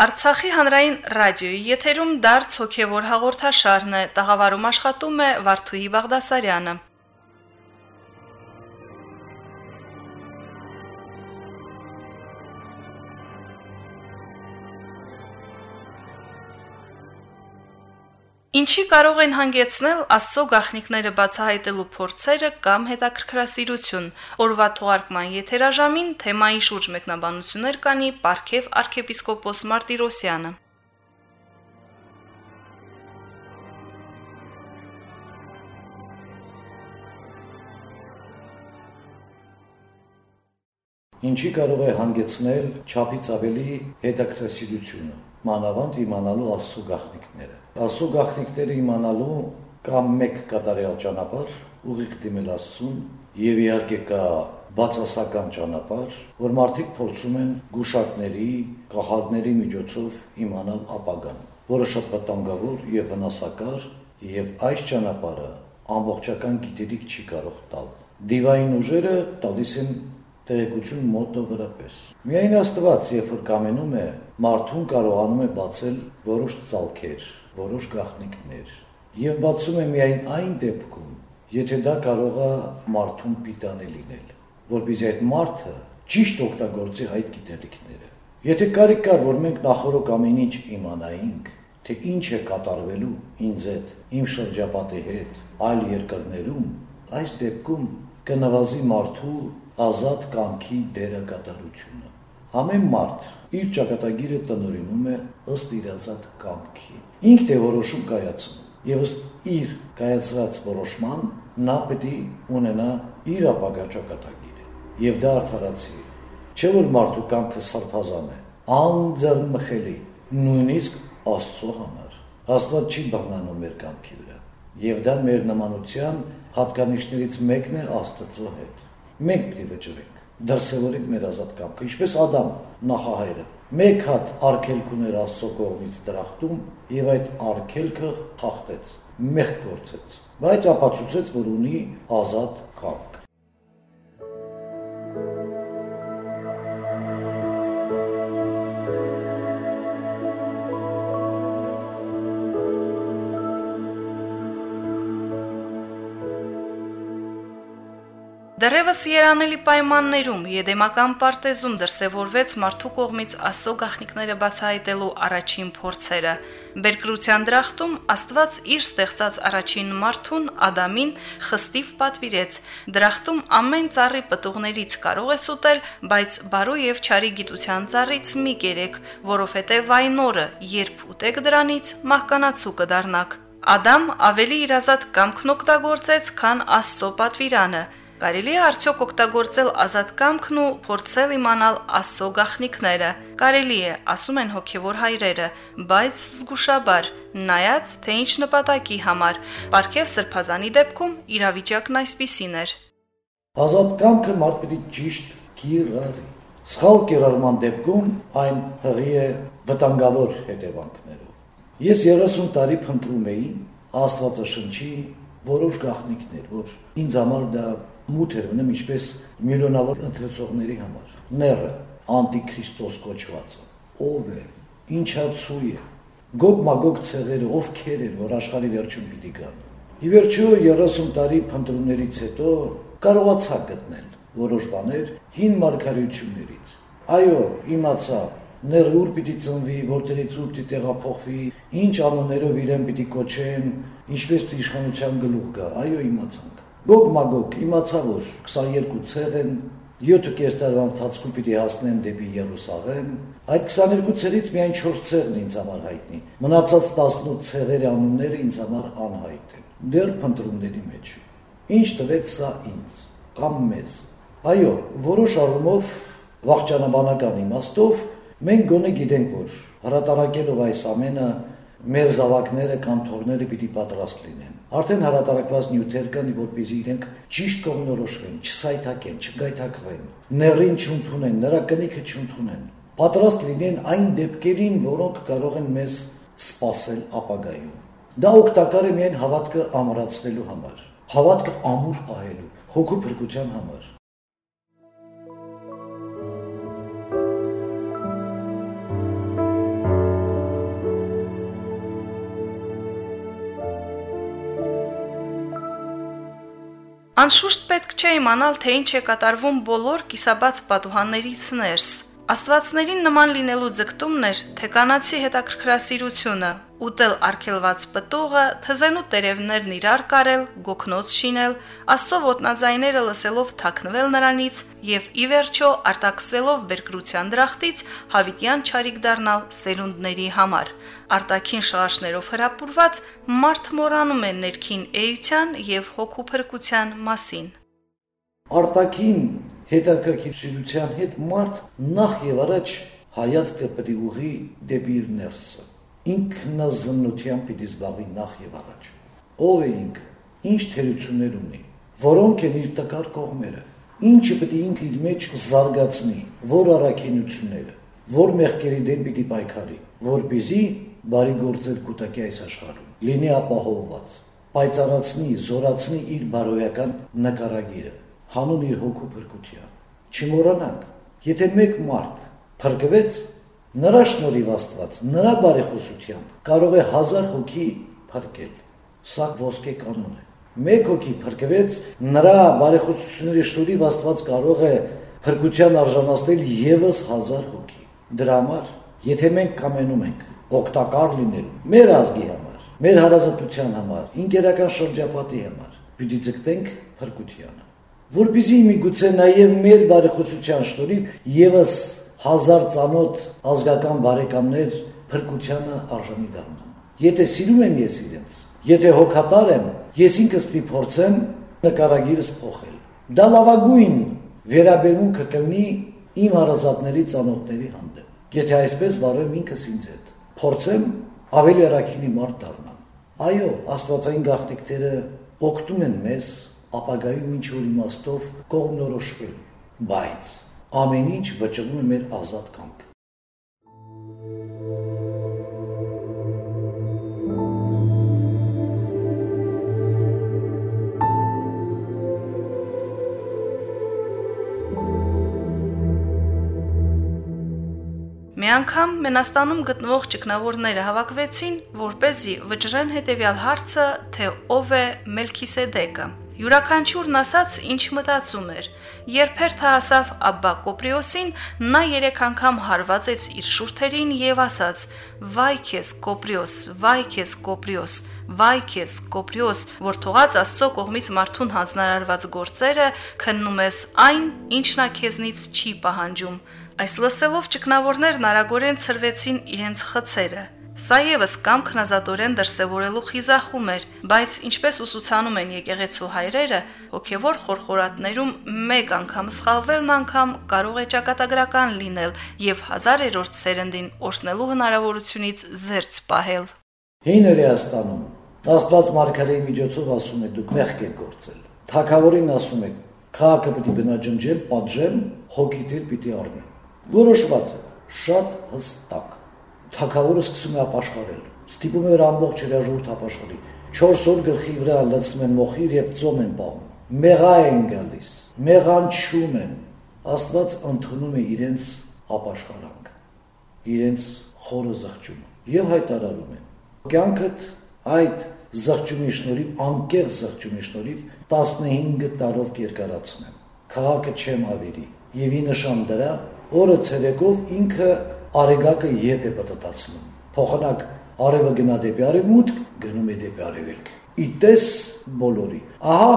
Արցախի հանրային ռադիոյի եթերում դարձ հոգևոր հաղորդաշարն է։ Տաղավարում աշխատում է Վարդուհի Բաղդասարյանը։ Ինչի կարող են հանգեցնել Աստծո գաղտնիքները բացահայտելու փորձերը կամ հետաքրքրասիրություն։ Օրվա թողարկման եթերաժամին թեմայի շուրջ մեկնաբանություններ կանի Պարքև arczepiskopos Մարտիրոսյանը։ Ինչի կարող է հանգեցնել ճապից ավելի հետաքրքրասիրությունը մանավանդ իմանալու Աստծո գաղտնիքները։ Աստծո գաղտնիքները իմանալու կամ մեկ կատարյալ ճանապարհ ուղիղ դիմել Աստծուն եւ իհարկե կա բացասական ճանապարհ, որ մարդիկ փորձում են գուշակների, կախարդների միջոցով իմանալ ապագան, որը շատ վտանգավոր եւ վնասակար եւ այս ճանապարհը ամբողջական գիտելիք չի կարող տալ։ Դիվային ուժերը տալիս են տեղեկություն մոտը վրա պես։ Միայն Աստված, երբ որ կամենում է, մարդուն կարողանում է բացել որոշ ցալքեր, որոշ գաղտնիքներ, եւ բացում է միայն այն դեպքում, եթե դա կարող է մարդուն պիտանի լինել, որբիզ այդ մարդը ճիշտ օգտագործի այդ գիտելիքները։ Եթե կարիք կար, որ մենք նախորոք ամեն ինչ իմանայինք, թե ինչ է կատարվելու ինձ հետ, իմ շրջապատի հետ, այլ երկրներում, այս դեպքում կնվազի մարդու ազատ կամքի դերակատարությունը։ Ամեն մարդ իր ճակատագիրը տնորինում է ըստ իր ազատ կամքի։ Ինքն է որոշում կայացնում եւ ըստ իր կայացրած որոշման նա պետք է ունենա իր ապագա ճակատագիրը եւ դա արդարացի։ Չէ որ մարդու կամքը սրբազան է, անձեռնմխելի, նույնիսկ Աստծո համար։ Աստված չի բռնանում մեր կամքի վրա։ Եվ դա մեր նմանության հատկանիշներից մեկն է Աստծո հետ մենք պիտի վճռենք դրսևորենք մեր ազատ կամքը ինչպես Ադամ նախահայրը մեկ հատ արգելք ուներ Աստծո կողմից դրախտում եւ այդ արգելքը խախտեց մեղք գործեց բայց ապացուցեց որ ունի ազատ կամք Դեռևս երանելի պայմաններում Եդեմական պարտեզում դրսևորվեց մարդու կողմից Աստծո գաղտնիքները բացահայտելու առաջին փորձերը։ Բերկրության դրախտում Աստված իր ստեղծած առաջին մարդուն Ադամին խստիվ պատվիրեց. դրախտում ամեն ծառի պտուղներից կարող ես ուտել, բայց բարու եւ չարի գիտության ծառից մի կերեք, որովհետեւ այն օրը, երբ ուտեք դրանից, մահկանացու կդառնաք։ Ադամ ավելի իրազատ կամքն օգտագործեց, քան Աստծո պատվիրանը։ Կարելի է արդյոք օգտագործել ազատ կամքն ու փորձել իմանալ Աստծո գաղտնիքները։ Կարելի է, ասում են հոգևոր հայրերը, բայց զգուշաբար, նայած թե ինչ նպատակի համար։ Պարքև սրբազանի դեպքում իրավիճակն այսպիսին էր։ Ազատ կամքը մարդ պիտի ճիշտ կիրառի։ Սխալ կիրառման դեպքում այն հղի է վտանգավոր հետևանքներով։ Ես 30 տարի փնտրում էի Աստվածաշնչի որոշ գաղտնիքներ, որ ինձ համար դա մութ էր մնում ինչպես միլիոնավոր ընթերցողների համար։ Ները անտիքրիստոս կոչվածը ով է, ինչացու է, գոգ մագոգ ցեղերը ովքեր են, որ աշխարհի վերջում պիտի գան։ Ի վերջո 30 տարի փնտրումներից հետո կարողացա գտնել որոշ բաներ հին մարգարեություններից։ Այո, իմացա, ներ ուր պիտի ծնվի, որտեղից ուր պիտի տեղափոխվի, ինչ անուններով իրեն պիտի կոչեն, ինչպես իշխանության գլուխ գա։ Այո, իմացանք։ Գոգ մագոգ իմացա որ 22 ցեղ են 7.5 տարվա ընթացքում պիտի հասնեն դեպի Երուսաղեմ։ Այդ 22 ցեղից միայն 4 ցեղն ինձ համար հայտնի։ Մնացած 18 ցեղերի անունները ինձ համար անհայտ են։ Դեռ փնտրումների մեջ։ Ինչ տվեց սա ինձ կամ մեզ։ Այո, որոշ առումով վաղճանաբանական իմաստով մենք գոնե գիտենք որ հրատարակելով այս ամենը մեր զավակները կամ թորները պիտի պատրաստ լինեն։ Արդեն հրատարակված նյութեր կան, որպեսզի իրենք ճիշտ կողնորոշվեն, չսայթակեն, չգայթակղվեն, ներին չընդունեն, նրա կնիքը չընդունեն։ Պատրաստ լինեն այն դեպքերին, որոնք կարող են մեզ սпасել ապագայում։ Դա օգտակար է միայն հավատքը ամրացնելու համար, հավատքը ամուր պահելու, հոգու փրկության համար։ Անշուշտ պետք չէ իմանալ, թե ինչ է կատարվում բոլոր կիսաբաց պատուհաններից ներս։ Աստվածներին նման լինելու ձգտումն էր, թե կանացի հետաքրքրասիրությունը, ուտել արգելված պտուղը, թզենու տերևներն իրար կարել, գոքնոց շինել, Աստծո ոտնաձայները լսելով թաքնվել նրանից եւ ի վերջո արտաքսվելով բերկրության դրախտից հավիտյան ճարիք դառնալ սերունդների համար արտաքին շարժներով հրապուրված մարդ մորանում է ներքին էության եւ հոգու մասին։ Արտաքին հետաքրքրության հետ մարդ նախ եւ առաջ հայացքը պետք ուղի դեպի իր ներսը։ Ինքնազննությամբ պիտի զբաղվի նախ եւ առաջ։ Ով է ինքը, ինչ թերություններ ունի, որոնք են իր տկար կողմերը, ինչը պետք է ինքը իր մեջ զարգացնի, որ առաքինությունները, որ մեղքերի դեմ պիտի պայքարի, որբիզի բարի գործեր կուտակի այս աշխարհում։ Լինի ապահովված, պայծառացնի, զորացնի իր բարոյական նկարագիրը, հանուն իր հոգու փրկության։ Չմոռանանք, եթե մեկ մարդ փրկվեց, նրա շնորհիվ Աստված, նրա բարեխոսությամբ կարող է հազար հոգի փրկել։ Սա ոսկե կանոն է։ Մեկ հոգի փրկվեց, նրա բարեխոսությունների շնորհիվ Աստված կարող է փրկության արժանացնել եւս հազար հոգի։ Դրա համար, եթե մենք կամենում ենք օգտակար լինել մեր ազգի համար, մեր հարազատության համար, ինքերական շրջապատի համար։ Պիտի ձգտենք փրկությանը։ Որպեսզի միգուցե նաև մեր բարեխոսության շնորհիվ եւս հազար ծանոթ ազգական բարեկամներ փրկությանը արժանի դառնան։ Եթե սիրում եմ ես իրենց, եթե հոգատար եմ, ես ինքս փորձեմ նկարագիրս փոխել։ Դա լավագույն վերաբերմունքը կլինի իմ հարազատների ծանոթների հանդեպ։ Եթե այսպես վարեմ ինքս ինձ հետ փորձեմ ավելի առաքինի մարդ դառնամ։ Այո, աստվածային գաղտնիքները օգնում են մեզ ապագայում ինչ որ իմաստով կողմնորոշվել, բայց ամեն ինչ վճռում է մեր ազատ կամքը։ Մի անգամ Մենաստանում գտնվող ճգնավորները հավաքվեցին, որ เป զի վճռեն հետևյալ հարցը, թե ով է Մելքիսեդեկը։ Յուրաքանչյուրն ասաց, ինչ մտածում էր։ Երբ հերթը հասավ Աբբա Կոպրիոսին, նա երեք անգամ հարվածեց իր շուրթերին եւ ասաց. «Վայ քեզ Կոպրիոս, վայ քեզ Կոպրիոս, վայ քեզ Կոպրիոս, որ թողած Աստծո կողմից մարդուն հանձնարարված գործերը քննում ես այն, ինչն քեզնից չի պահանջում»։ Այս լսելով ճկնավորներն արագորեն ծրվեցին իրենց խցերը։ Սա եւս կամքն ազատորեն դրսևորելու խիզախում էր, բայց ինչպես ուսուցանում են եկեղեցու հայրերը, հոգևոր խորխորատներում մեկ անգամ սխալվելն անգամ կարող է ճակատագրական լինել եւ հազարերորդ սերնդին օրհնելու հնարավորությունից զերծ պահել։ Հին Հրեաստանում Աստված Մարգարեի միջոցով ասում է դուք մեղք եք գործել։ Թագավորին ասում է քաղաքը պիտի բնաջնջեմ, պատժեմ, հոգիթել պիտի առնեմ որոշված է շատ հստակ թակավորը սկսում է ապաշխարել ստիպում է որ ամբողջ հրաժուրդ ապաշխարի 4 օր գլխի վրա լցնում են մոխիր եւ ծոմ են պահում մեղա են գալիս մեղանչում են աստված ընդունում է իրենց ապաշխարանք իրենց խորը զղջումը եւ հայտարարում է. Կյանքդ այդ զղջումի շնորհիվ անկեղ զղջումի շնորհիվ 15 տարով կերկարացնեմ քաղաքը չեմ ավերի եւ ի նշան դրա օրը ցերեկով ինքը արեգակը ետ է պատտացնում։ Փոխանակ արևը գնա դեպի արևմուտք, գնում է դեպի արևելք։ Իտես բոլորի։ Ահա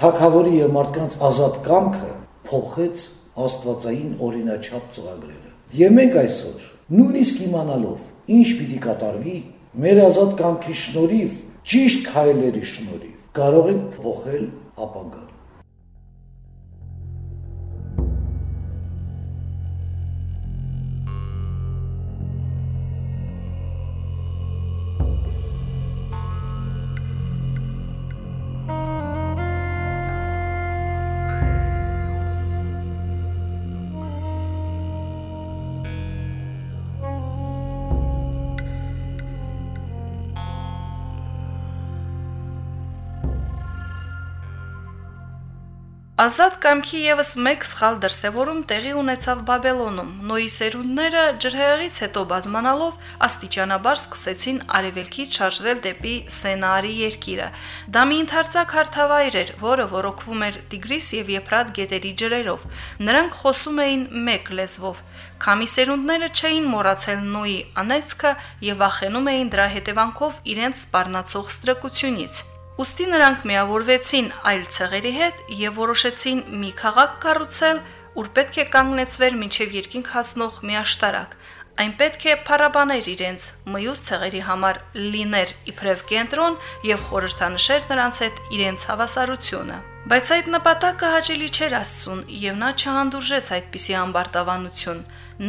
թակավորի եւ մարդկանց ազատ կամքը փոխեց աստվածային օրինաչափ ծրագրերը։ Եվ մենք այսօր նույնիսկ իմանալով ինչ պիտի կատարվի, մեր ազատ կամքի շնորհիվ, ճիշտ քայլերի շնորհիվ կարող ենք փոխել ապագան։ Ազատ կամքի եւս մեկ սխալ դրսևորում տեղի ունեցավ Բաբելոնում։ Նոյի սերունդները ջրհեղից հետո բազմանալով աստիճանաբար սկսեցին արևելքից շարժվել դեպի Սենարի երկիրը։ Դա մի ընդարձակ հարթավայր էր, որը ռոռոկվում էր Տիգրիս եւ Եփրատ գետերի ջրերով։ Նրանք խոսում էին մեկ լեզվով։ Քամի սերունդները չէին մոռացել Նոյի անեծքը եւ վախենում էին դրա հետևանքով իրենց սպառնացող ստրկությունից։ Ոստի նրանք միավորվեցին այլ ցեղերի հետ եւ որոշեցին մի քաղաք կառուցել, ուր պետք է կանգնեցվեր մինչև երկինք հասնող մի աշտարակ։ Այն պետք է փառաբաներ իրենց մյուս ցեղերի համար լիներ իբրև կենտրոն եւ խորհրդանշեր նրանց հետ իրենց հավասարությունը։ Բայց այդ նպատակը հաճելի չէր Աստծուն եւ նա չհանդուրժեց այդպիսի ամբարտավանություն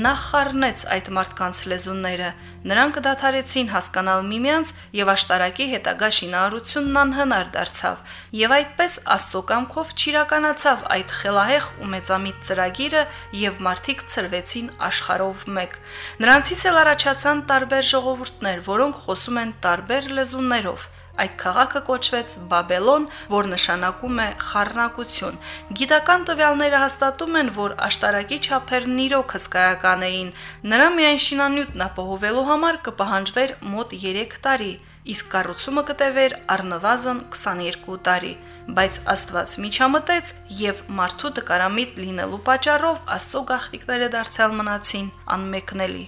նա խառնեց այդ մարդկանց լեզունները, նրանք դադարեցին հասկանալ միմյանց եւ աշտարակի հետագա շինարարությունն անհնար դարձավ, եւ այդպես Աստծո կամքով ճիրականացավ այդ խելահեղ ու մեծամիտ ծրագիրը եւ մարդիկ ծրվեցին աշխարհով մեկ։ Նրանցից էլ առաջացան տարբեր ժողովուրդներ, որոնք խոսում են տարբեր լեզուներով Այդ քաղաքը կոչվեց Բաբելոն, որ նշանակում է խառնակություն։ Գիտական տվյալները հաստատում են, որ աշտարակի չափերն իրոք հսկայական էին։ Նրա միայն շինանյութն ապահովելու համար կպահանջվեր մոտ 3 տարի, իսկ կառուցումը կտևեր առնվազն 22 տարի բայց Աստված միջամտեց եւ մարդու դկարամիտ լինելու պատճառով Աստծո գաղտնիքները դարձյալ մնացին անմեկնելի։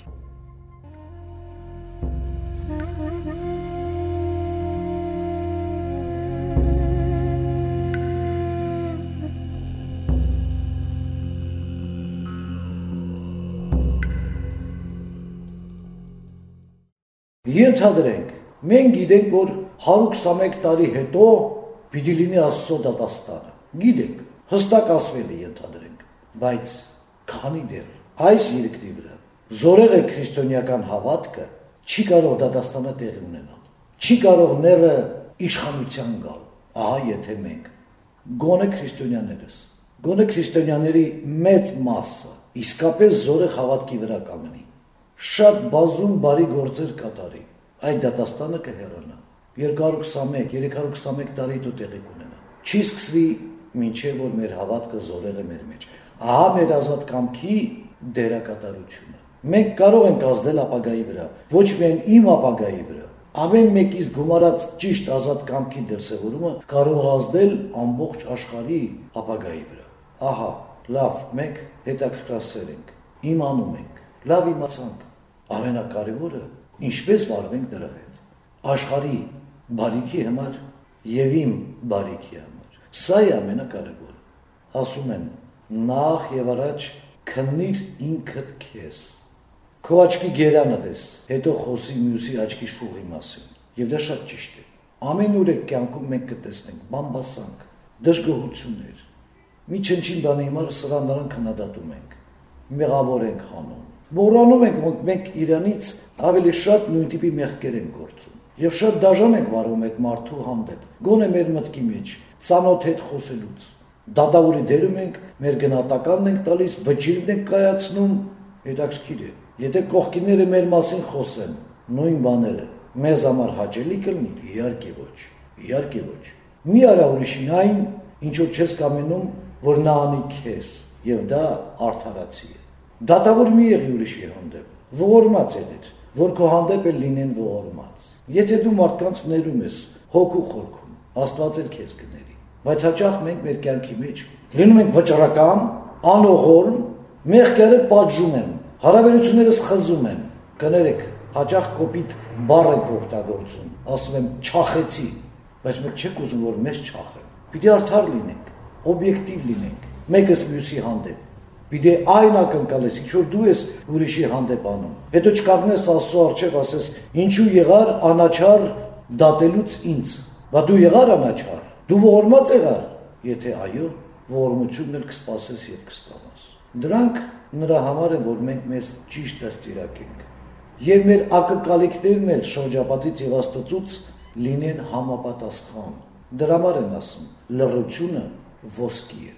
Ենթադրենք, մենք գիտենք, որ 121 տարի հետո պիտի լինի Աստծո դատաստանը։ Գիտենք, հստակ ասվել է ենթադրենք, բայց քանի դեռ այս երկրի վրա զորեղ է քրիստոնեական հավատքը, չի կարող դատաստանը տեղի ունենալ։ Չի կարող ները իշխանության գալ։ Ահա եթե մենք գոնե քրիստոնյաներս, գոնե քրիստոնյաների մեծ մասը իսկապես զորեղ հավատքի վրա կանգնի շատ բազում բարի գործեր կատարի, այդ դատաստանը կհեռանա։ 221, 321 տարի դու տեղի կունենա։ Չի սկսվի մինչև որ մեր հավատքը զորեղ է մեր մեջ։ Ահա մեր ազատ կամքի դերակատարությունը։ Մենք կարող ենք ազդել ապագայի վրա, ոչ միայն իմ ապագայի վրա, ամեն մեկից գումարած ճիշտ ազատ կամքի դրսևորումը կարող ազդել ամբողջ աշխարհի ապագայի վրա։ Ահա, լավ, մենք հետաքրքրասեր ենք, իմանում ենք, լավ իմացանք, ամենակարևորը ինչպես վարվենք դրա հետ աշխարհի բարիքի համար եւ իմ բարիքի համար սա է ամենակարևորը ասում են նախ եւ առաջ քննիր ինքդ քեզ քո աչքի գերանը դես հետո խոսի մյուսի աչքի շուղի մասին եւ դա շատ ճիշտ է ամեն օր կյանքում մենք կտեսնենք բամբասանք դժգոհություններ մի չնչին բանի համար սրանդարան քննադատում ենք մեղավոր ենք հանում մոռանում ենք, որ մենք Իրանից ավելի շատ նույն տիպի մեղքեր ենք գործում եւ շատ դաժան ենք վարում այդ մարդու հանդեպ։ Գոնե մեր մտքի մեջ ցանոթ հետ խոսելուց։ Դադավորի դերում ենք, մեր գնահատականն ենք տալիս, վճիրն ենք կայացնում, հետաքրքիր է։ Եթե կողքիները մեր մասին խոսեն, նույն բաները, մեզ համար հաճելի կլինի, իհարկե ոչ։ Իհարկե ոչ։ Մի արա ուրիշին այն, ինչ որ չես կամենում, որ նա անի քեզ, եւ դա արդարացի է։ Դատավոր մի եղի ուրիշի հանդեպ։ Ողորմած ելիր, որ քո հանդեպ էլ լինեն ողորմած։ Եթե դու մարդկանց ներում ես հոգու խորքում, Աստված էլ քեզ կների։ Բայց հաճախ մենք մեր կյանքի մեջ լինում ենք վճռական, անողորմ, մեղքերը պատժում են, հարաբերություններս խզում են։ Կներեք, հաճախ կոպիտ բառ ենք օգտագործում, ասում եմ չախեցի, բայց մենք չենք ուզում որ մեզ չախեն։ Պիտի արդար լինենք, օբյեկտիվ լինենք, մեկս մյուսի հանդեպ Պիտի այն ակնկալես, ինչ որ դու ես ուրիշի հանդեպ անում։ Հետո չկանգնես Աստծո առջև ասես, ինչու եղար անաչար դատելուց ինձ։ Բա դու եղար անաչար։ Դու ողորմած եղար։ Եթե այո, ողորմությունն էլ կսպասես եւ կստանաս։ Դրանք նրա համար են, որ մենք մեզ ճիշտ դաստիարակենք։ Եվ մեր ակնկալիքներն էլ շրջապատից եւ Աստծուց լինեն համապատասխան։ Դրա համար են ասում, լռությունը ոսկի է։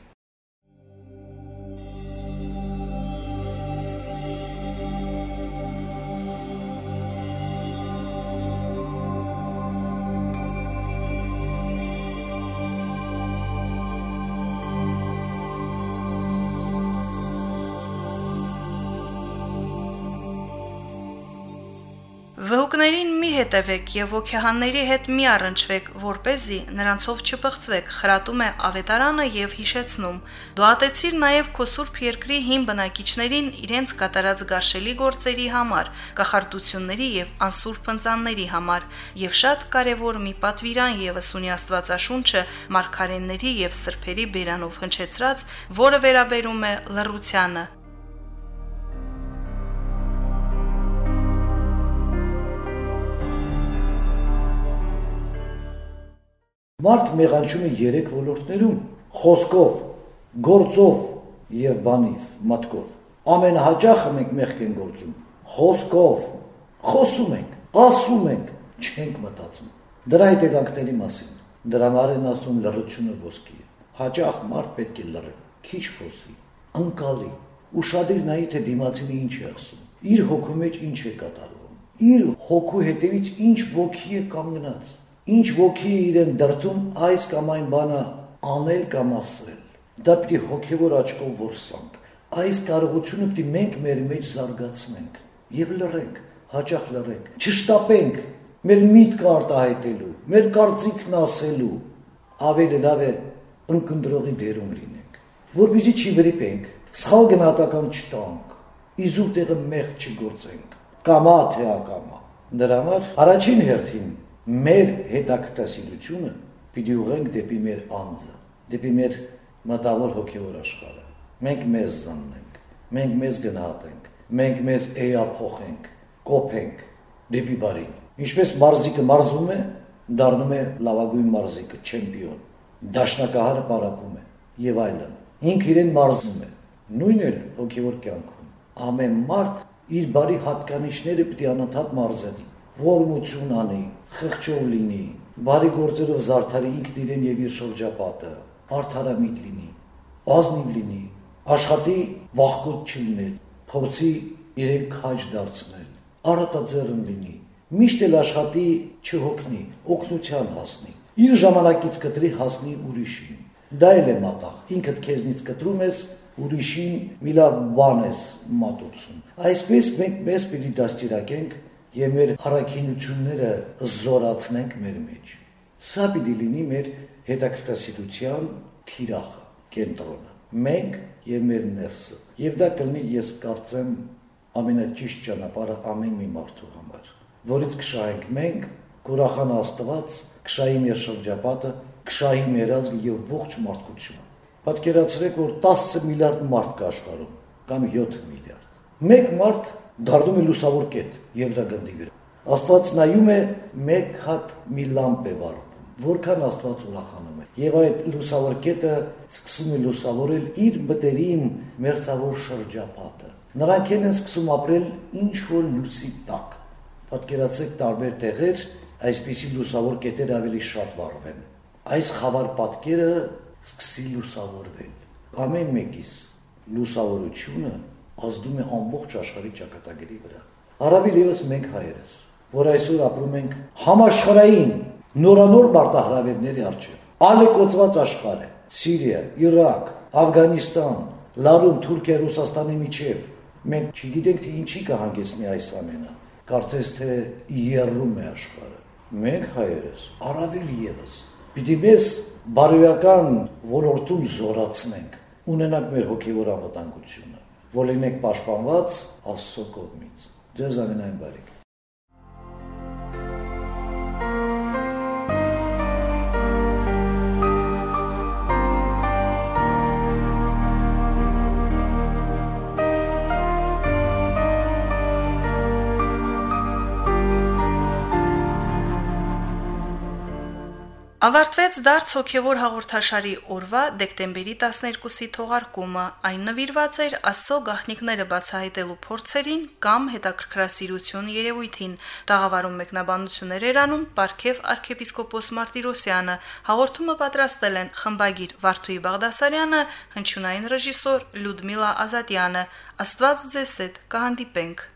Ցուցակներին մի հետևեք եւ ոգեհանների հետ մի առնչվեք, որ เป զի նրանցով չփղծվեք, խրատում է ավետարանը եւ հիշեցնում. դու ատեցիր նաեւ քո սուրբ երկրի հին բնակիչներին իրենց կատարած գարշելի գործերի համար, կախարդությունների եւ անսուրբ ընծանների համար, եւ շատ կարեւոր մի պատվիրան եւս ունի Աստվածաշունչը մարգարենների եւ սրբերի բերանով հնչեցրած, որը վերաբերում է լռությանը Մարդ մեղանչում է երեք ոլորտներում՝ խոսքով, գործով եւ բանիվ, մտքով։ Ամենահաճախը մենք մեղք ենք գործում խոսքով։ Խոսում ենք, ասում ենք, չենք մտածում։ Դրա հետևանքների մասին։ Դրա մարեն ասում լռությունը ոսկի է։ Հաճախ մարդ պետք է լռի, քիչ խոսի, անկալի, ուշադիր նայի թե դիմացինը ինչ է ասում, իր հոգու մեջ ինչ է կատարվում, իր հոգու հետևից ինչ ոգի է կանգնած ինչ ոգի իրեն դրթում այս կամ այն բանը անել կամ ասել։ Դա պիտի հոգևոր աչքով որսանք։ Այս կարողությունը պիտի մենք մեր մեջ զարգացնենք եւ լռենք, հաճախ լռենք, չշտապենք մեր միտքը արտահայտելու, մեր կարծիքն ասելու, ավելի լավ է ընկնդրողի դերում լինենք, որբիզի չի վրիպենք, սխալ գնահատական չտանք, իզուր տեղը մեղ չգործենք, կամա թե ակամա։ Դրա համար առաջին հերթին մեր հետաքրքրասիրությունը պիտի ուղենք դեպի մեր անձը, դեպի մեր մտավոր հոգևոր աշխարհը։ Մենք մեզ զաննենք, մենք մեզ գնահատենք, մենք մեզ էյափոխենք, կոփենք դեպի բարին։ Ինչպես մարզիկը մարզում է, դառնում է լավագույն մարզիկը, չեմպիոն։ Դաշնակահարը պարապում է եւ այլն։ Ինքը իրեն մարզում է։ Նույնն էլ հոգևոր կյանքում։ Ամեն մարդ իր բարի հատկանիշները պիտի անընդհատ մարզի ողնություն անի, խղճով լինի, բարի գործերով զարդարի ինքն իրեն եւ իր շրջապատը, արդարամիտ լինի, ազնիվ լինի, աշխատի վախկոտ չլինել, փորձի իրեն քաջ դարձնել, արատաձեռն լինի, միշտ էլ աշխատի չհոգնի, օգնության հասնի, իր ժամանակից կտրի հասնի ուրիշին։ Դա էլ է մատաղ, ինքդ քեզնից կտրում ես ուրիշին մի լավ բան ես մատուցում։ Այսպես մենք մեզ պիտի դաստիարակենք եւ մեր առաքինությունները զորացնենք մեր մեջ։ Սա պիտի լինի մեր հետաքրքրասիրության թիրախը, կենտրոնը։ Մենք եւ մեր ներսը։ Եվ դա կլինի ես կարծեմ ամենաճիշտ ճանապարհը ամեն մի մարդու համար, որից կշահենք մենք, կուրախան Աստված, կշահի մեր շրջապատը, կշահի մեր ազգը եւ ողջ մարդկությունը։ Պատկերացրեք, որ 10 միլիարդ մարդ կա աշխարհում, կամ 7 միլիարդ։ Մեկ մարդ դառնում է լուսավոր կետ երկրագնդի վրա։ Աստված նայում է մեկ հատ մի լամպ է վառվում, որքան Աստված ուրախանում է։ Եվ այդ լուսավոր կետը սկսում է լուսավորել իր մտերիմ մերձավոր շրջապատը։ Նրանք են սկսում ապրել ինչ որ լուսի տակ։ Պատկերացրեք տարբեր տեղեր այսպիսի լուսավոր կետեր ավելի շատ վառվեն։ Այս խավար պատկերը սկսի լուսավորվել։ Ամեն մեկիս լուսավորությունը ազդում է ամբողջ աշխարհի ճակատագրի վրա։ Արաբիլ եւս մենք հայերս, որ այսօր ապրում ենք համաշխարհային նորանոր մարտահրավերների առջև։ Ալեկոծված աշխարհ է։ Սիրիա, Իրաք, Աֆղանիստան, Լարում, Թուրքիա, Ռուսաստանի միջև։ Մենք չգիտենք թե ինչի կհանգեցնի այս ամենը։ Կարծես թե երրում է աշխարհը։ Մենք հայերս առավել եւս պիտի մեզ բարոյական ոլորտում զորացնենք, ունենանք մեր հոգևոր անվտանգությունը որ լինեք պաշտպանված Աստծո կողմից։ Ձեզ ամենայն բարիք։ Ավարտվեց դարձ հոգևոր հաղորդաշարի օրվա դեկտեմբերի 12-ի թողարկումը։ Այն նվիրված էր Աստծո գաղտնիքները բացահայտելու փորձերին կամ հետաքրքրասիրություն երևույթին։ Տաղավարում մեկնաբանություններ էր անում Պարքև arczepiskopos Մարտիրոսյանը։ Հաղորդումը պատրաստել են խմբագիր Վարդուհի Բաղդասարյանը, հնչյունային ռեժիսոր Լյուդմիլա Ազատյանը։ Աստված ձեզ հետ կհանդիպենք